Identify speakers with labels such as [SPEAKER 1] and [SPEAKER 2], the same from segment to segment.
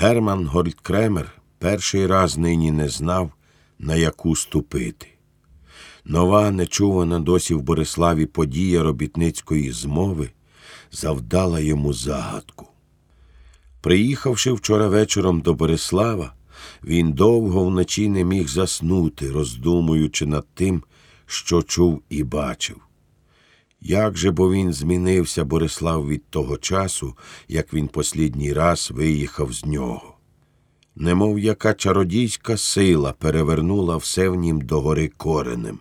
[SPEAKER 1] Герман Гольдкремер перший раз нині не знав, на яку ступити. Нова, нечувана досі в Бориславі подія робітницької змови завдала йому загадку. Приїхавши вчора вечором до Борислава, він довго вночі не міг заснути, роздумуючи над тим, що чув і бачив. Як же бо він змінився Борислав від того часу, як він послідній раз виїхав з нього? Немов яка чародійська сила перевернула все в нім догори коренем.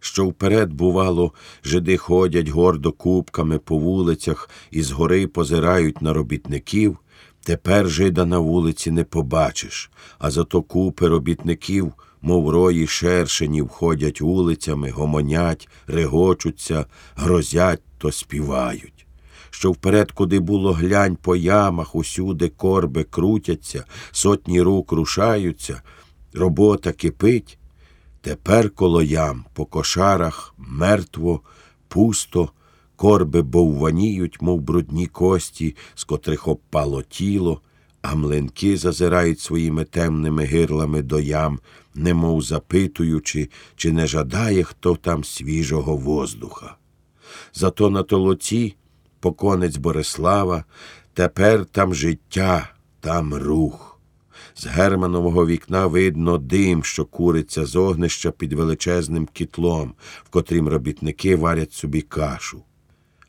[SPEAKER 1] Що вперед, бувало, жиди ходять гордо кубками по вулицях і згори позирають на робітників, тепер жида на вулиці не побачиш, а зато купи робітників, мов рої шершенів, ходять вулицями, гомонять, регочуться, грозять то співають що вперед, куди було глянь по ямах, усюди корби крутяться, сотні рук рушаються, робота кипить. Тепер коло ям по кошарах мертво, пусто, корби бовваніють, мов брудні кості, з котрих обпало тіло, а млинки зазирають своїми темними гирлами до ям, немов запитуючи, чи не жадає хто там свіжого воздуха. Зато на толоці поконець Борислава, тепер там життя, там рух. З Германового вікна видно дим, що куриться з огнища під величезним кітлом, в котрім робітники варять собі кашу.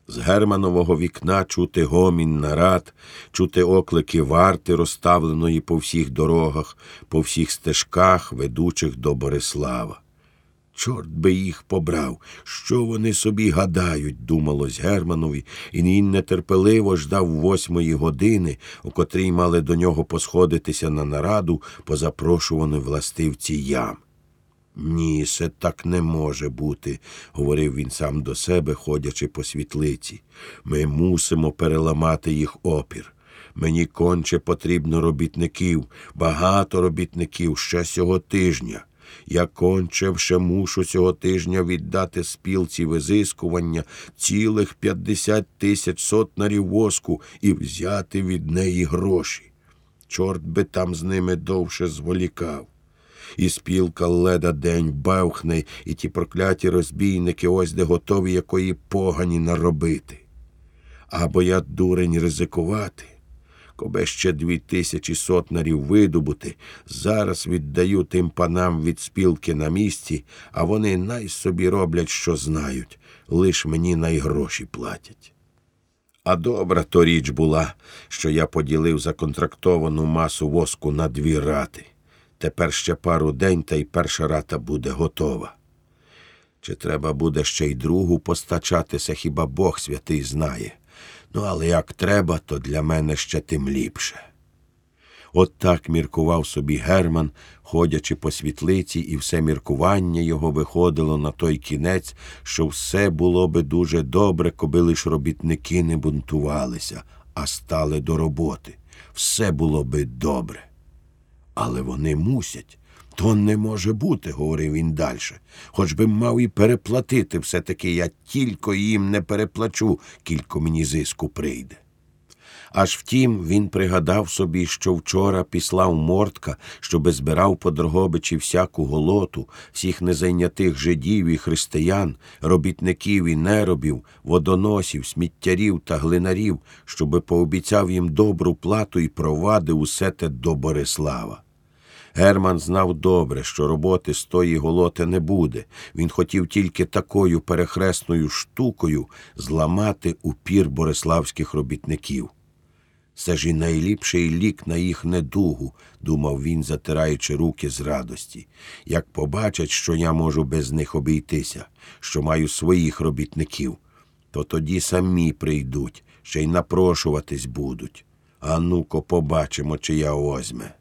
[SPEAKER 1] З Германового вікна чути гомін нарад, чути оклики варти, розставленої по всіх дорогах, по всіх стежках, ведучих до Борислава. Чорт би їх побрав, що вони собі гадають, думалось Германові, і він нетерпеливо ждав восьмої години, у котрій мали до нього посходитися на нараду по запрошуваної властивці ям. Ні, це так не може бути, говорив він сам до себе, ходячи по світлиці. Ми мусимо переламати їх опір. Мені конче потрібно робітників, багато робітників ще сього тижня. Я конче вже мушу цього тижня віддати спілці визискування цілих п'ятдесят тисяч сотнарів воску і взяти від неї гроші. Чорт би там з ними довше зволікав. І спілка леда день бавхне, і ті прокляті розбійники ось де готові якої погані наробити. Або я дурень ризикувати. Кобе ще дві тисячі сотнарів видобути, зараз віддаю тим панам від спілки на місці, а вони най собі роблять, що знають, лиш мені найгроші платять. А добра то річ була, що я поділив законтрактовану масу воску на дві рати. Тепер ще пару день, та й перша рата буде готова. Чи треба буде ще й другу постачатися, хіба Бог святий знає. Ну, але як треба, то для мене ще тим ліпше. От так міркував собі Герман, ходячи по світлиці, і все міркування його виходило на той кінець, що все було би дуже добре, коби лиш робітники не бунтувалися, а стали до роботи. Все було би добре. Але вони мусять. То не може бути, говорив він далі. Хоч би мав і переплатити, все таки я тільки їм не переплачу, кілько мені зиску прийде. Аж втім, він пригадав собі, що вчора післав мортка, щоби збирав по Дрогобичі всяку голоту, всіх незайнятих жидів і християн, робітників і неробів, водоносів, сміттярів та глинарів, щоби пообіцяв їм добру плату і провадив усе те до Борислава. Герман знав добре, що роботи з тої голоти не буде. Він хотів тільки такою перехресною штукою зламати упір бориславських робітників. Це ж і найліпший лік на їх недугу, думав він, затираючи руки з радості. Як побачать, що я можу без них обійтися, що маю своїх робітників, то тоді самі прийдуть, ще й напрошуватись будуть. А ну-ко побачимо, чи я озьме.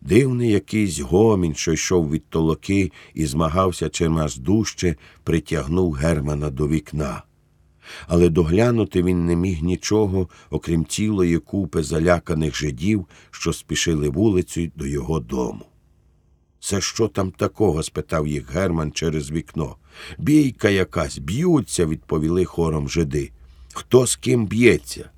[SPEAKER 1] Дивний якийсь гомін, що йшов від толоки і змагався чимось дужче, притягнув Германа до вікна. Але доглянути він не міг нічого, окрім цілої купи заляканих жидів, що спішили вулицю до його дому. Це що там такого? спитав їх Герман через вікно. Бійка якась, б'ються, відповіли хором жиди. Хто з ким б'ється?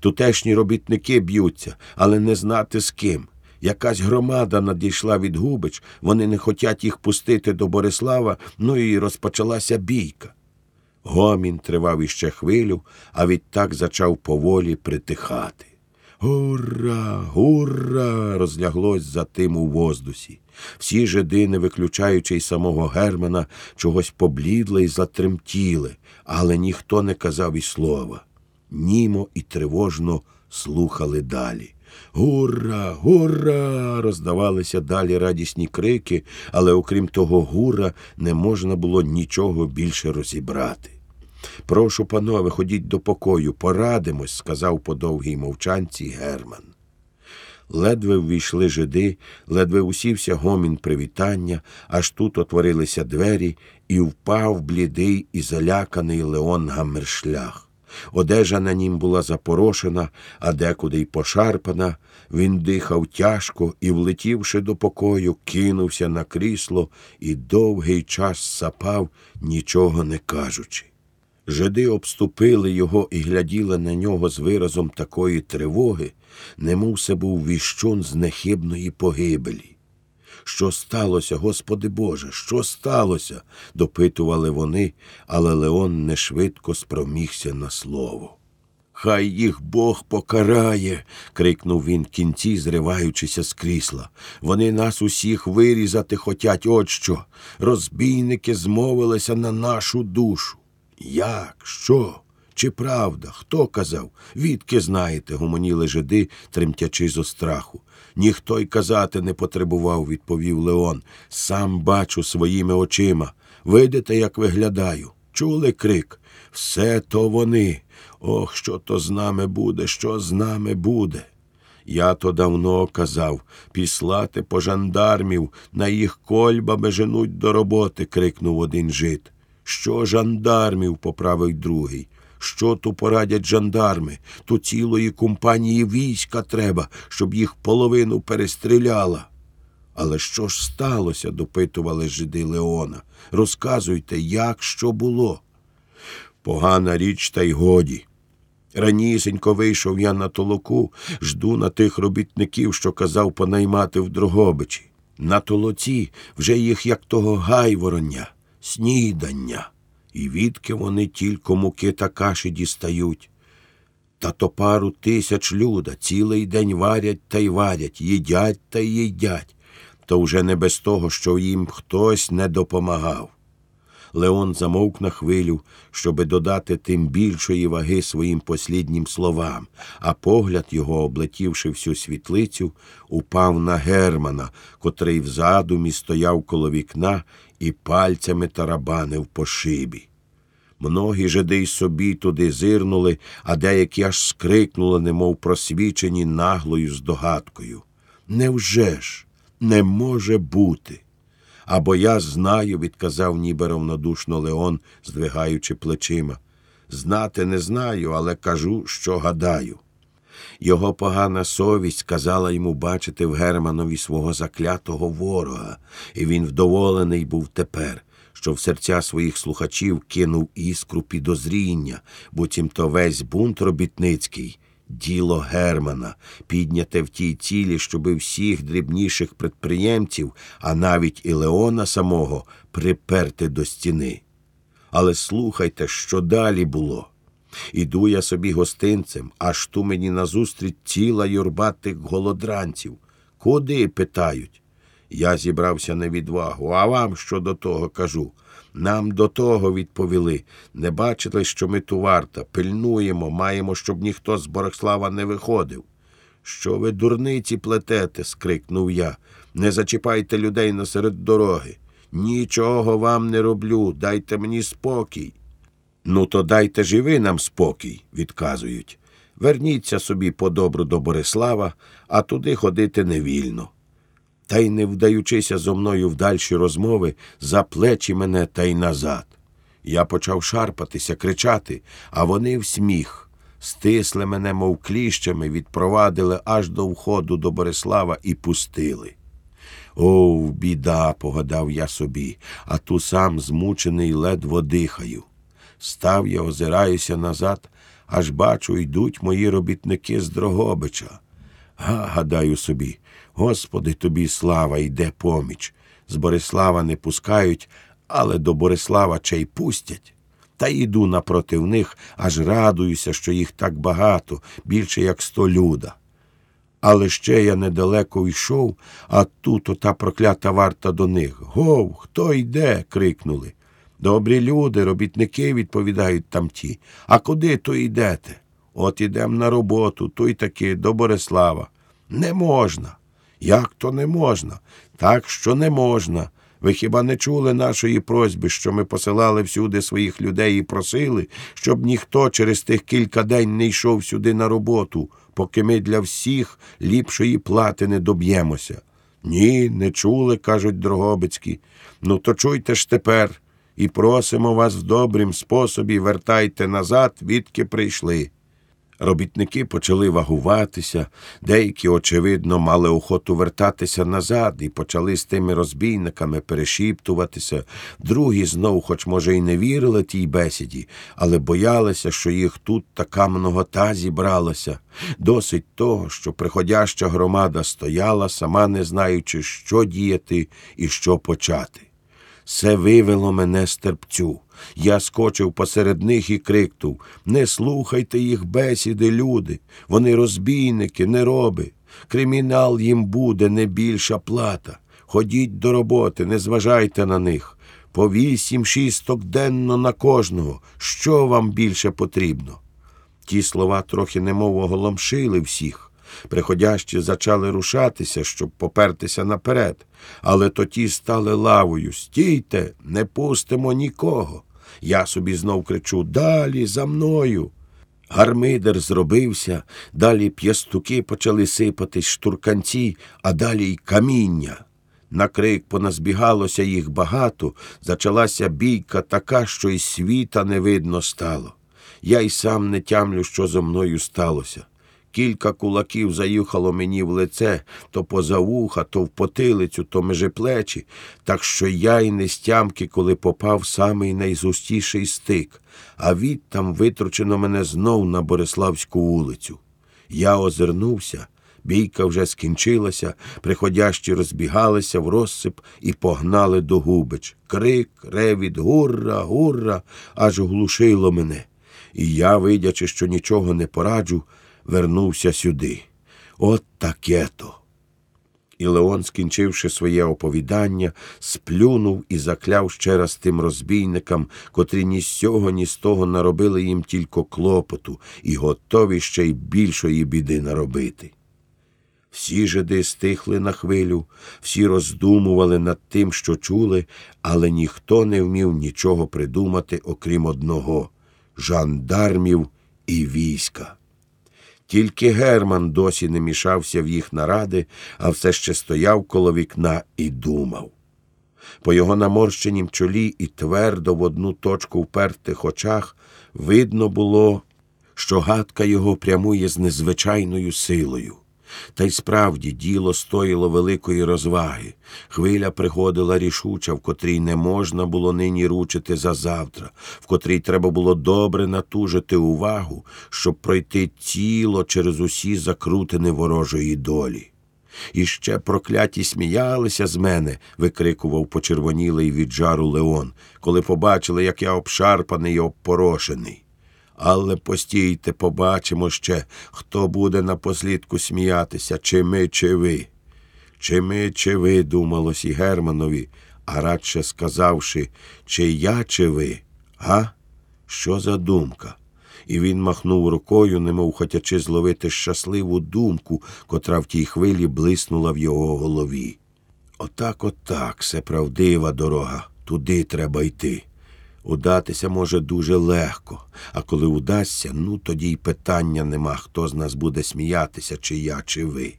[SPEAKER 1] Тутешні робітники б'ються, але не знати з ким. Якась громада надійшла від Губич, вони не хотять їх пустити до Борислава, ну і розпочалася бійка. Гомін тривав іще хвилю, а відтак зачав поволі притихати. Гура, гура! розляглось за тим у воздусі. Всі жиди, не виключаючи й самого Германа, чогось поблідли й затремтіли, але ніхто не казав і слова. Німо і тривожно слухали далі. Гура, гура! роздавалися далі радісні крики, але окрім того гура не можна було нічого більше розібрати. Прошу, панове, ходіть до покою, порадимось, сказав по довгій мовчанці Герман. Ледве ввійшли жиди, ледве усівся гомін привітання, аж тут отворилися двері, і впав блідий і заляканий Леон Гаммершлях. Одежа на нім була запорошена, а декуди й пошарпана. Він дихав тяжко і, влетівши до покою, кинувся на крісло і довгий час сапав, нічого не кажучи. Жиди обступили його і гляділи на нього з виразом такої тривоги, немов це був віщун з нехибної погибелі. Що сталося, Господи Боже, що сталося? допитували вони, але Леон не швидко спромігся на слово. Хай їх Бог покарає, крикнув він кінці, зриваючися з крісла. Вони нас усіх вирізати хотять, от що. Розбійники змовилися на нашу душу. Як? Що? Чи правда? Хто казав? Відки знаєте, гомоніли жиди, тремтячи зо страху. Ніхто й казати не потребував, відповів Леон. Сам бачу своїми очима. Видите, як виглядаю? Чули крик? Все то вони. Ох, що то з нами буде, що з нами буде. Я то давно казав післати по жандармів, на їх кольбами женуть до роботи, крикнув один жит. Що жандармів? поправив другий. Що ту порадять жандарми? То цілої компанії війська треба, щоб їх половину перестріляла. Але що ж сталося? допитували жиди Леона. Розказуйте, як що було. Погана річ, та й годі. Ранісенько вийшов я на толоку, жду на тих робітників, що казав понаймати в Дрогобичі. На толоці вже їх, як того гайвороня, снідання. І відки вони тільки муки та каші дістають. Та то пару тисяч люда цілий день варять та й варять, їдять та й їдять, то вже не без того, що їм хтось не допомагав. Леон замовк на хвилю, щоби додати тим більшої ваги своїм посліднім словам, а погляд його, облетівши всю світлицю, упав на Германа, котрий в задумі стояв коло вікна і пальцями тарабанив по шибі. Многі жиди й собі туди зирнули, а деякі аж скрикнули, немов просвічені наглою здогадкою. Невже ж не може бути? Або я знаю, відказав ніби равнодушно Леон, здвигаючи плечима. Знати не знаю, але кажу, що гадаю. Його погана совість казала йому бачити в Германові свого заклятого ворога, і він вдоволений був тепер, що в серця своїх слухачів кинув іскру підозріння, буцімто весь бунт робітницький. Діло Германа, підняте в тій цілі, щоби всіх дрібніших підприємців, а навіть і Леона самого, приперти до стіни. Але слухайте, що далі було. Іду я собі гостинцем, аж ту мені назустріч ціла юрба тих голодранців. Куди? питають. Я зібрався на відвагу, а вам що до того кажу? Нам до того відповіли. Не бачили, що ми ту варта, пильнуємо, маємо, щоб ніхто з Борислава не виходив. Що ви, дурниці, плетете? скрикнув я. Не зачіпайте людей насеред дороги. Нічого вам не роблю, дайте мені спокій. Ну, то дайте ж і ви нам спокій, відказують. Верніться собі по добру до Борислава, а туди ходити невільно. Та й, не вдаючися зо мною в дальші розмови, за плечі мене та й назад. Я почав шарпатися, кричати, а вони в сміх. Стисли мене, мов кліщами, відпровадили аж до входу до Борислава і пустили. О, біда, погадав я собі, а ту сам змучений ледво дихаю. Став я, озираюся назад, аж бачу, йдуть мої робітники з Дрогобича. Га, гадаю собі, Господи, тобі слава, йде поміч. З Борислава не пускають, але до Борислава чай пустять. Та йду напротив них, аж радуюся, що їх так багато, більше як сто люда. Але ще я недалеко йшов, а тут ота проклята варта до них. Гов, хто йде? крикнули. Добрі люди, робітники, відповідають тамті. А куди то йдете? От ідем на роботу, то й таки до Борислава. Не можна. Як то не можна? Так що не можна. Ви хіба не чули нашої просьби, що ми посилали всюди своїх людей і просили, щоб ніхто через тих кілька день не йшов сюди на роботу, поки ми для всіх ліпшої плати не доб'ємося? Ні, не чули, кажуть Дрогобицькі. Ну то чуйте ж тепер і просимо вас в добрім способі вертайте назад, відки прийшли. Робітники почали вагуватися, деякі, очевидно, мали охоту вертатися назад і почали з тими розбійниками перешіптуватися. Другі знов, хоч, може, й не вірили тій бесіді, але боялися, що їх тут така многота зібралася. Досить того, що приходяща громада стояла, сама не знаючи, що діяти і що почати. Це вивело мене з терпцю. Я скочив посеред них і крикнув Не слухайте їх бесіди, люди. Вони розбійники, нероби. Кримінал їм буде не більша плата. Ходіть до роботи, не зважайте на них. По вісім шісток денно на кожного. Що вам більше потрібно? Ті слова трохи немов оголомшили всіх. Приходящі зачали рушатися, щоб попертися наперед, але тоді стали лавою. Стійте, не пустимо нікого. Я собі знов кричу Далі, за мною. Гармидер зробився, далі п'ястуки почали сипатись, штурканці, а далі й каміння. На крик поназбігалося їх багато, зачалася бійка така, що й світа не видно стало. Я й сам не тямлю, що зо мною сталося. Кілька кулаків заїхало мені в лице то поза вуха, то в потилицю, то межи плечі, так що я й не стямки, коли попав самий найзустіший стик, а відтам витручено мене знов на Бориславську вулицю. Я озирнувся, бійка вже скінчилася, приходящі розбігалися в розсип і погнали до губич. Крик, ревід, гурра, гурра, аж глушило мене. І я, видячи, що нічого не пораджу, вернувся сюди. От таке то. І Леон, скінчивши своє оповідання, сплюнув і закляв ще раз тим розбійникам, котрі ні з цього, ні з того наробили їм тільки клопоту і готові ще й більшої біди наробити. Всі жиди стихли на хвилю, всі роздумували над тим, що чули, але ніхто не вмів нічого придумати, окрім одного жандармів і війська. Тільки Герман досі не мішався в їх наради, а все ще стояв коло вікна і думав. По його наморщенім чолі і твердо в одну точку впертих очах видно було, що гадка його прямує з незвичайною силою. Та й справді діло стоїло великої розваги. Хвиля приходила рішуча, в котрій не можна було нині ручити за завтра, в котрій треба було добре натужити увагу, щоб пройти тіло через усі закрутини ворожої долі. І ще прокляті сміялися з мене, викрикував почервонілий від жару Леон, коли побачили, як я обшарпаний і обпорошений. Але постійте, побачимо ще, хто буде напослідку сміятися, чи ми, чи ви. Чи ми, чи ви, думалось і Германові, а радше сказавши, чи я, чи ви, га? Що за думка? І він махнув рукою, немов хотячи зловити щасливу думку, котра в тій хвилі блиснула в його голові. Отак, отак, це правдива дорога, туди треба йти. Удатися може дуже легко, а коли удасться, ну тоді й питання нема, хто з нас буде сміятися, чи я, чи ви.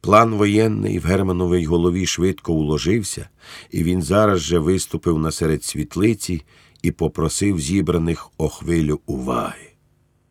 [SPEAKER 1] План воєнний в Германовій голові швидко уложився, і він зараз же виступив насеред світлиці і попросив зібраних о хвилю уваги.